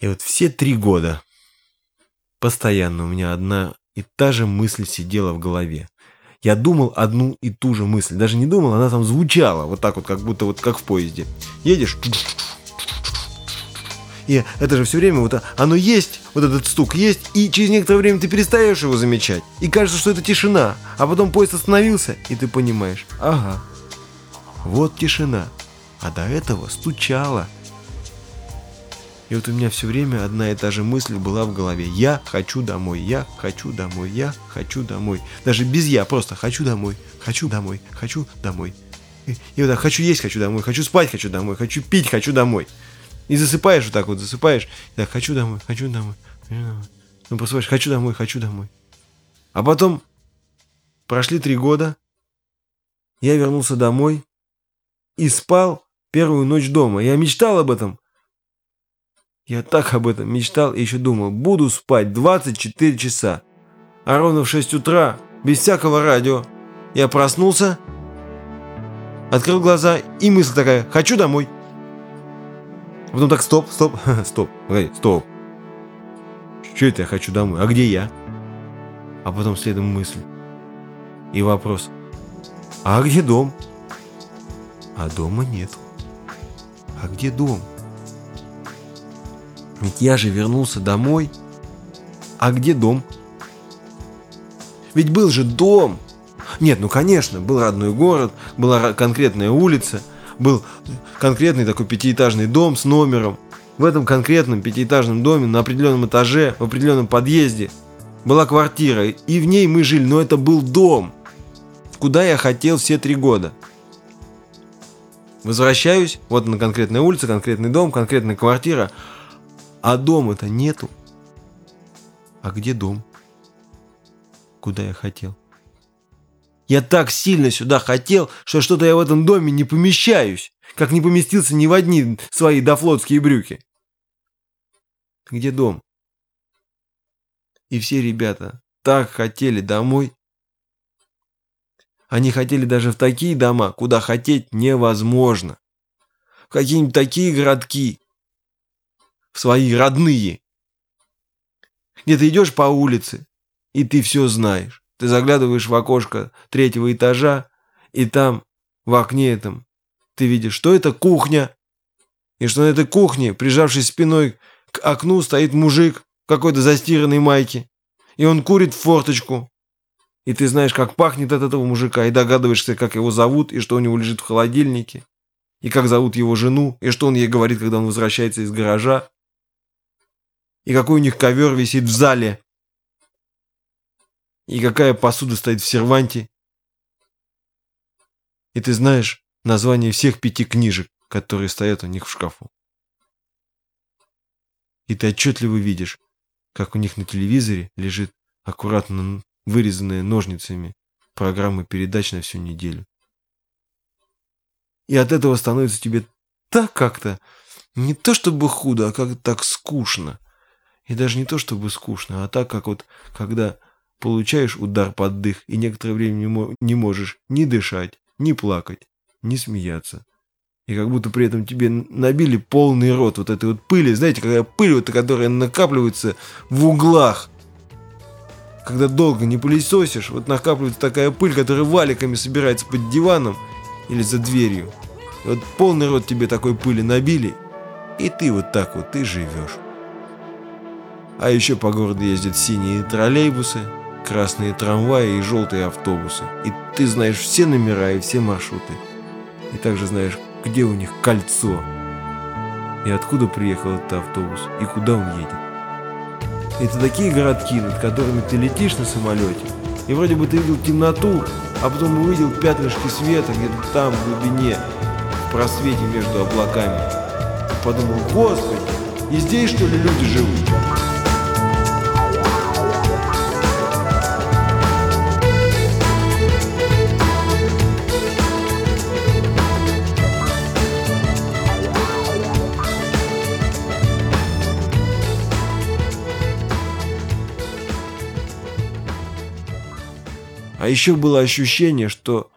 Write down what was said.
И вот все три года постоянно у меня одна и та же мысль сидела в голове. Я думал одну и ту же мысль. Даже не думал, она там звучала. Вот так вот, как будто вот как в поезде. Едешь. И это же все время вот оно есть, вот этот стук есть, и через некоторое время ты перестаешь его замечать. И кажется, что это тишина. А потом поезд остановился, и ты понимаешь, ага, вот тишина. А до этого стучало. И вот у меня все время одна и та же мысль была в голове. Я хочу домой, я хочу домой, я хочу домой. Даже без я, просто хочу домой, хочу домой, хочу домой. И, вот так, хочу есть, хочу домой, хочу спать, хочу домой, хочу пить, хочу домой. И засыпаешь вот так вот, засыпаешь. И так, хочу домой, хочу домой, хочу домой. Ну, просыпаешь, хочу домой, хочу домой. А потом прошли три года, я вернулся домой и спал первую ночь дома. Я мечтал об этом. Я так об этом мечтал и еще думал, буду спать 24 часа. А ровно в 6 утра, без всякого радио, я проснулся, открыл глаза и мысль такая, хочу домой. Потом так, стоп, стоп, стоп, погоди, стоп. Что это я хочу домой? А где я? А потом следом мысль. И вопрос. А где дом? А дома нет. А где дом? Ведь я же вернулся домой. А где дом? Ведь был же дом. Нет, ну конечно, был родной город, была конкретная улица, был конкретный такой пятиэтажный дом с номером. В этом конкретном пятиэтажном доме на определенном этаже, в определенном подъезде была квартира, и в ней мы жили, но это был дом, куда я хотел все три года. Возвращаюсь, вот на конкретной улице, конкретный дом, конкретная квартира – а дома-то нету. А где дом? Куда я хотел? Я так сильно сюда хотел, что что-то я в этом доме не помещаюсь, как не поместился ни в одни свои дофлотские брюки. Где дом? И все ребята так хотели домой. Они хотели даже в такие дома, куда хотеть невозможно. В какие-нибудь такие городки, свои родные. Где ты идешь по улице, и ты все знаешь. Ты заглядываешь в окошко третьего этажа, и там, в окне этом, ты видишь, что это кухня. И что на этой кухне, прижавшись спиной к окну, стоит мужик в какой-то застиранной майке. И он курит в форточку. И ты знаешь, как пахнет от этого мужика, и догадываешься, как его зовут, и что у него лежит в холодильнике, и как зовут его жену, и что он ей говорит, когда он возвращается из гаража и какой у них ковер висит в зале, и какая посуда стоит в серванте. И ты знаешь название всех пяти книжек, которые стоят у них в шкафу. И ты отчетливо видишь, как у них на телевизоре лежит аккуратно вырезанная ножницами программа передач на всю неделю. И от этого становится тебе так как-то не то чтобы худо, а как-то так скучно. И даже не то чтобы скучно, а так, как вот, когда получаешь удар под дых и некоторое время не, мо не можешь ни дышать, ни плакать, ни смеяться. И как будто при этом тебе набили полный рот вот этой вот пыли. Знаете, какая пыль, вот, которая накапливается в углах. Когда долго не пылесосишь, вот накапливается такая пыль, которая валиками собирается под диваном или за дверью. И вот полный рот тебе такой пыли набили, и ты вот так вот и живешь. А еще по городу ездят синие троллейбусы, красные трамваи и желтые автобусы. И ты знаешь все номера и все маршруты. И также знаешь, где у них кольцо. И откуда приехал этот автобус, и куда он едет. Это такие городки, над которыми ты летишь на самолете, и вроде бы ты видел темноту, а потом увидел пятнышки света где-то там, в глубине, в просвете между облаками. Подумал, господи, и здесь что ли люди живут? Еще было ощущение, что